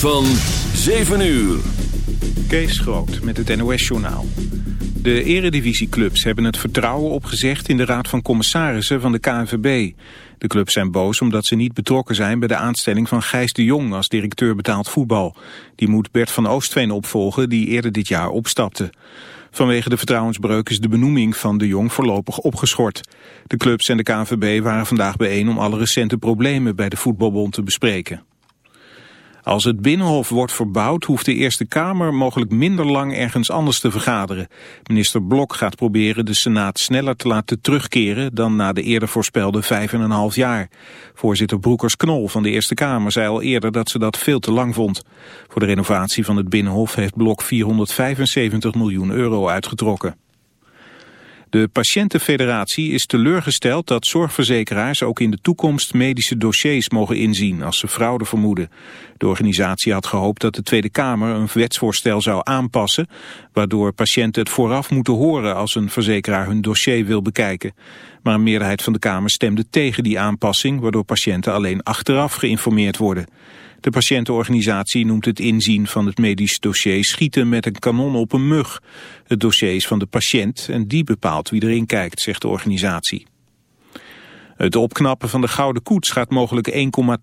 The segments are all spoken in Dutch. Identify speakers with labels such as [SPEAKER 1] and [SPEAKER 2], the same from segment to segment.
[SPEAKER 1] van 7 uur.
[SPEAKER 2] Kees Groot met het NOS-journaal. De eredivisieclubs hebben het vertrouwen opgezegd in de Raad van Commissarissen van de KNVB. De clubs zijn boos omdat ze niet betrokken zijn bij de aanstelling van Gijs de Jong als directeur betaald voetbal. Die moet Bert van Oostveen opvolgen die eerder dit jaar opstapte. Vanwege de vertrouwensbreuk is de benoeming van de Jong voorlopig opgeschort. De clubs en de KNVB waren vandaag bijeen om alle recente problemen bij de voetbalbond te bespreken. Als het Binnenhof wordt verbouwd, hoeft de Eerste Kamer mogelijk minder lang ergens anders te vergaderen. Minister Blok gaat proberen de Senaat sneller te laten terugkeren dan na de eerder voorspelde vijf en een half jaar. Voorzitter Broekers-Knol van de Eerste Kamer zei al eerder dat ze dat veel te lang vond. Voor de renovatie van het Binnenhof heeft Blok 475 miljoen euro uitgetrokken. De Patiëntenfederatie is teleurgesteld dat zorgverzekeraars ook in de toekomst medische dossiers mogen inzien als ze fraude vermoeden. De organisatie had gehoopt dat de Tweede Kamer een wetsvoorstel zou aanpassen, waardoor patiënten het vooraf moeten horen als een verzekeraar hun dossier wil bekijken. Maar een meerderheid van de Kamer stemde tegen die aanpassing, waardoor patiënten alleen achteraf geïnformeerd worden. De patiëntenorganisatie noemt het inzien van het medisch dossier schieten met een kanon op een mug. Het dossier is van de patiënt en die bepaalt wie erin kijkt, zegt de organisatie. Het opknappen van de Gouden Koets gaat mogelijk 1,2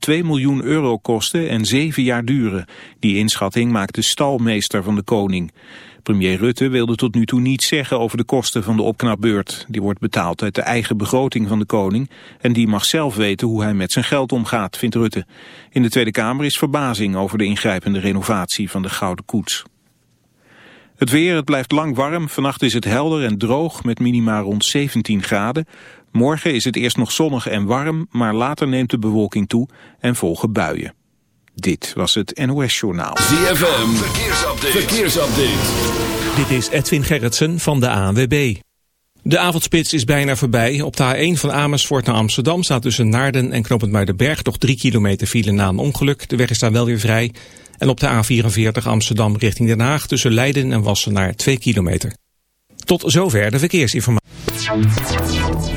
[SPEAKER 2] miljoen euro kosten en zeven jaar duren. Die inschatting maakt de stalmeester van de koning. Premier Rutte wilde tot nu toe niets zeggen over de kosten van de opknapbeurt. Die wordt betaald uit de eigen begroting van de koning en die mag zelf weten hoe hij met zijn geld omgaat, vindt Rutte. In de Tweede Kamer is verbazing over de ingrijpende renovatie van de Gouden Koets. Het weer, het blijft lang warm. Vannacht is het helder en droog met minima rond 17 graden. Morgen is het eerst nog zonnig en warm, maar later neemt de bewolking toe en volgen buien. Dit was het NOS Journaal.
[SPEAKER 1] ZFM, verkeersupdate. verkeersupdate.
[SPEAKER 3] Dit is Edwin Gerritsen van de ANWB. De avondspits is bijna voorbij. Op de A1 van Amersfoort naar Amsterdam staat tussen Naarden en Knopend Muidenberg nog 3 kilometer file na een ongeluk. De weg is daar wel weer vrij. En op de A44 Amsterdam richting Den Haag tussen Leiden en Wassenaar 2 kilometer. Tot zover de verkeersinformatie.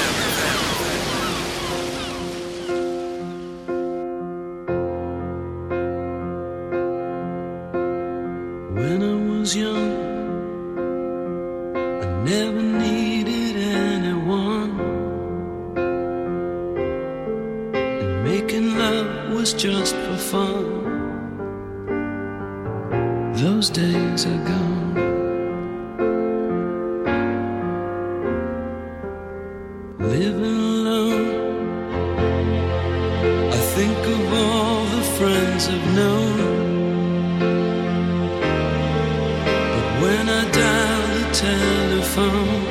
[SPEAKER 4] I dial the telephone,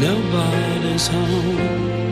[SPEAKER 4] nobody's home.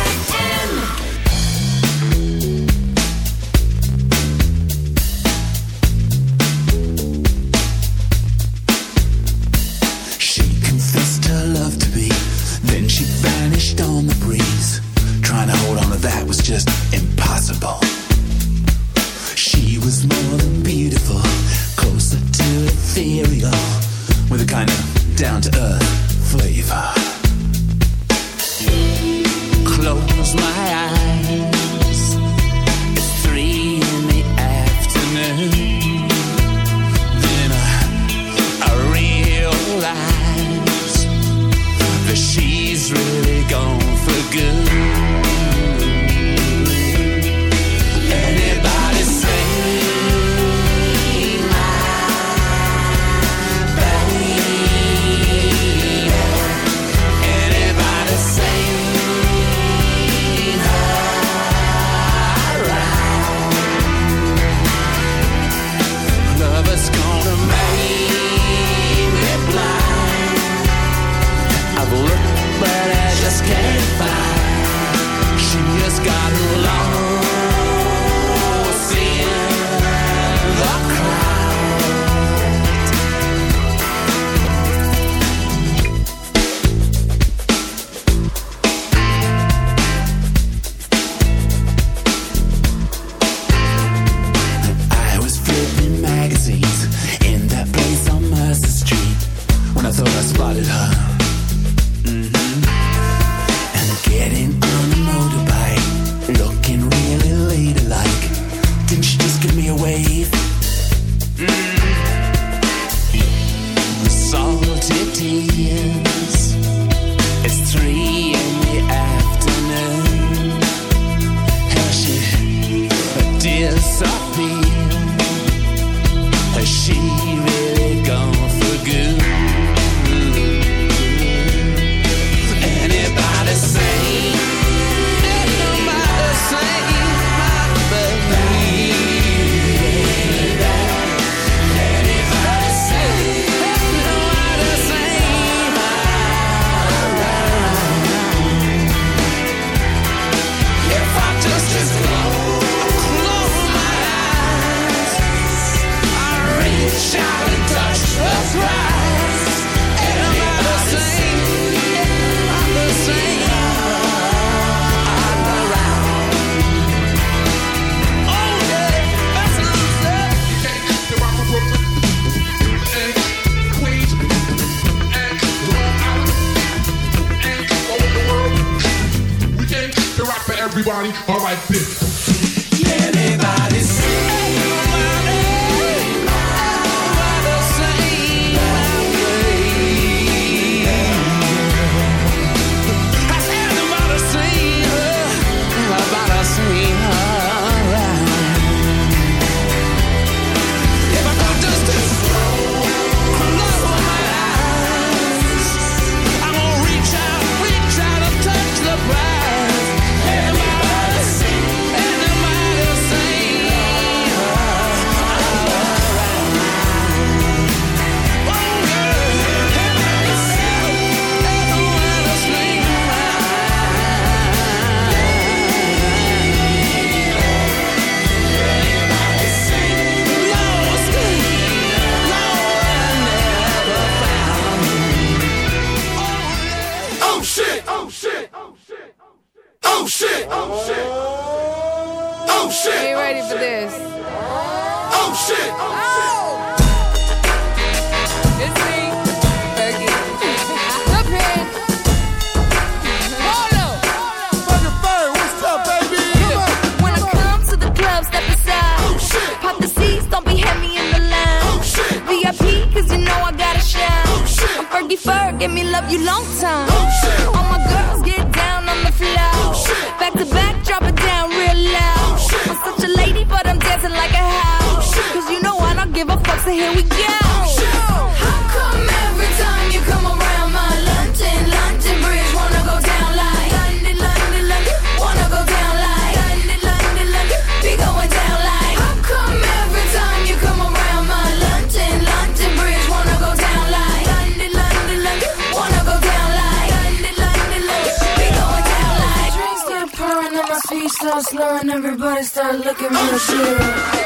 [SPEAKER 5] So here we go. How come every time you come around my London, London Bridge wanna go down like London, London, London, wanna go down like London, London, London, be going down like How come every time you come around my London, London Bridge wanna go down like London, London, London, wanna go down like London, London, London, be going down like
[SPEAKER 6] Drinks start pouring and my feet start slowing. Everybody start looking real shit.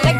[SPEAKER 5] Like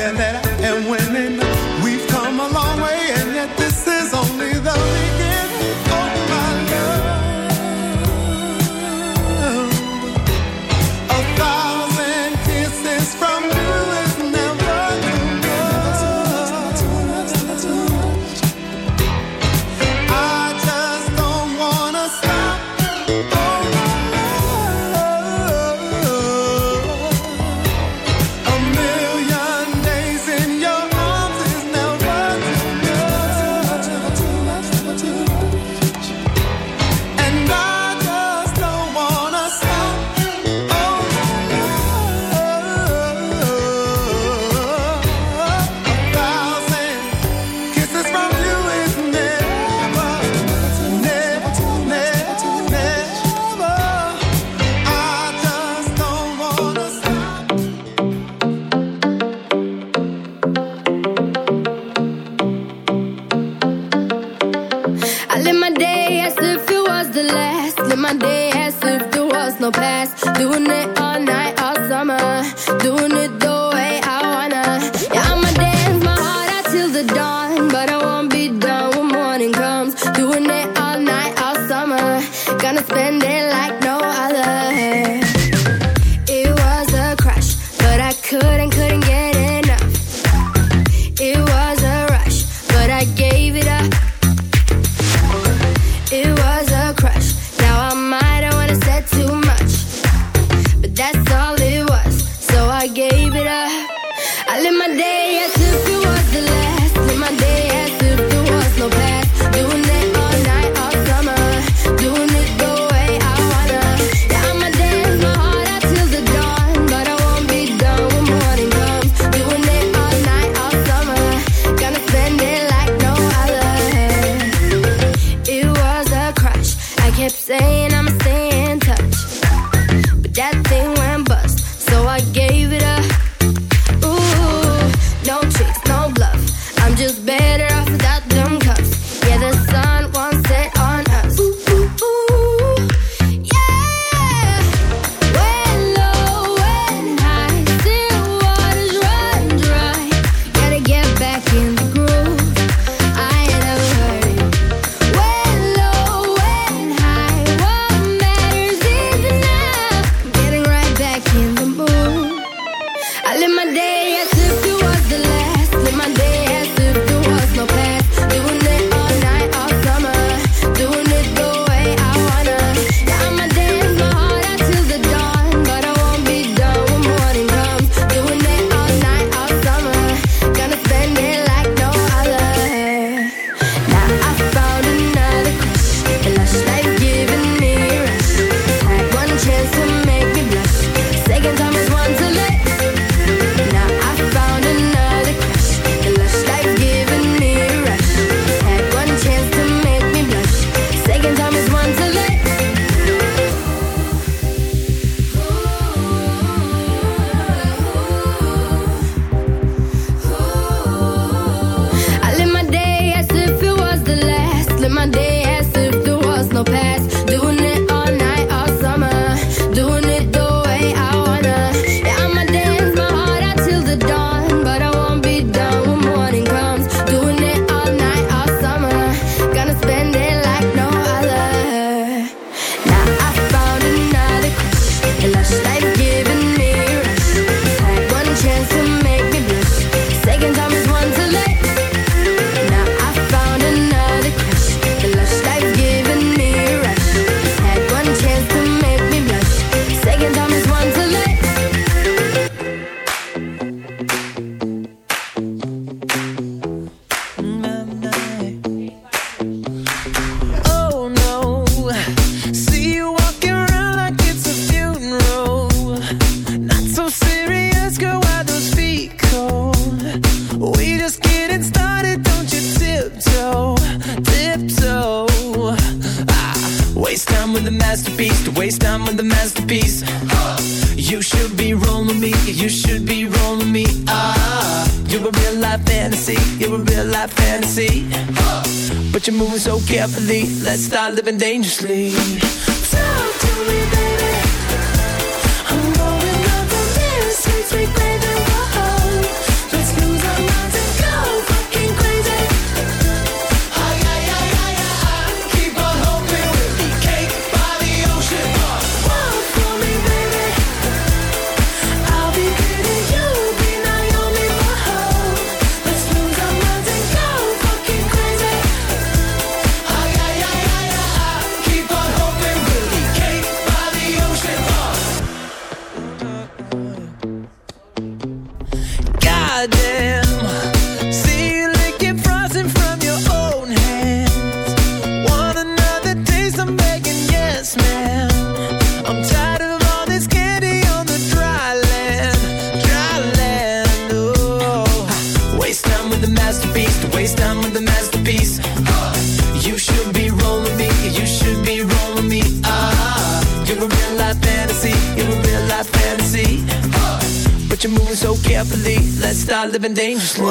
[SPEAKER 7] living dangerously.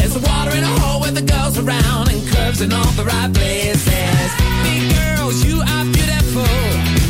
[SPEAKER 8] There's water in a hole where the girls around and curves in all the right places. Big girls, you are beautiful.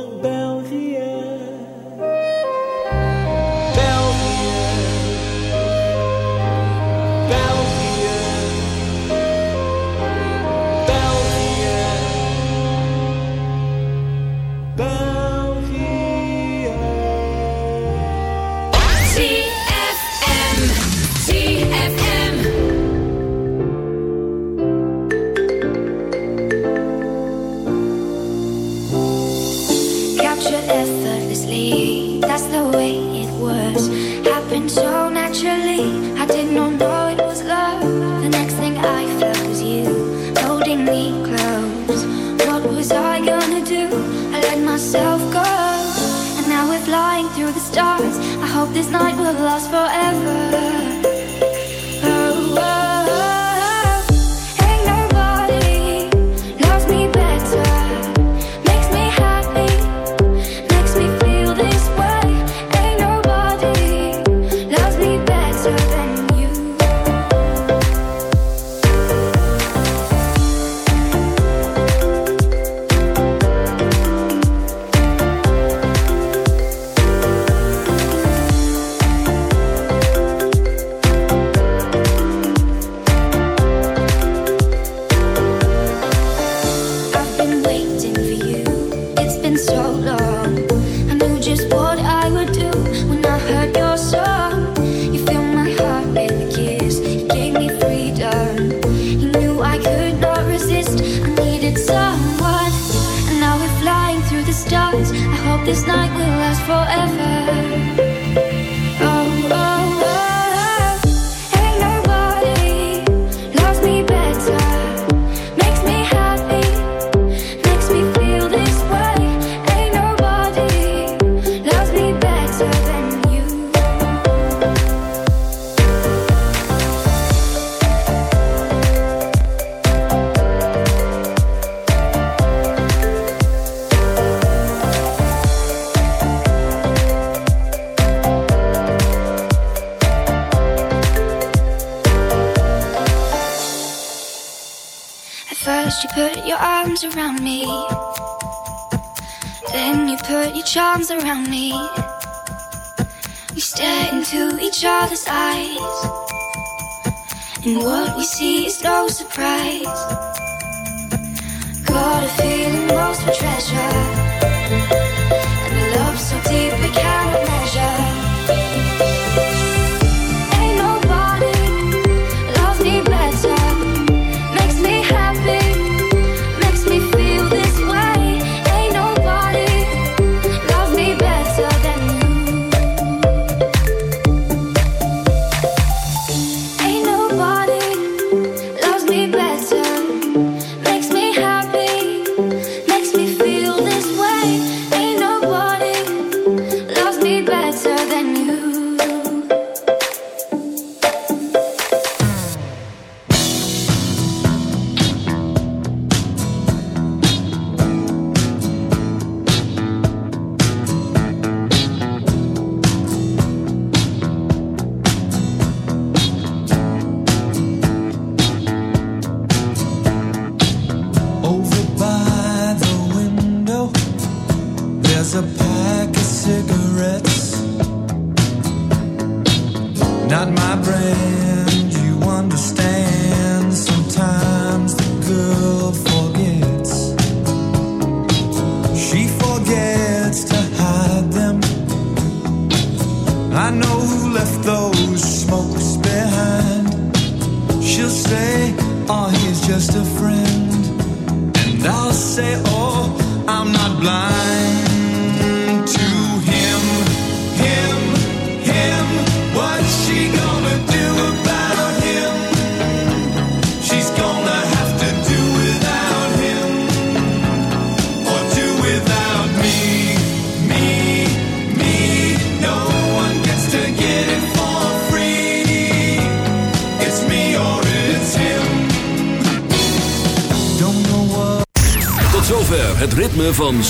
[SPEAKER 9] have
[SPEAKER 10] lost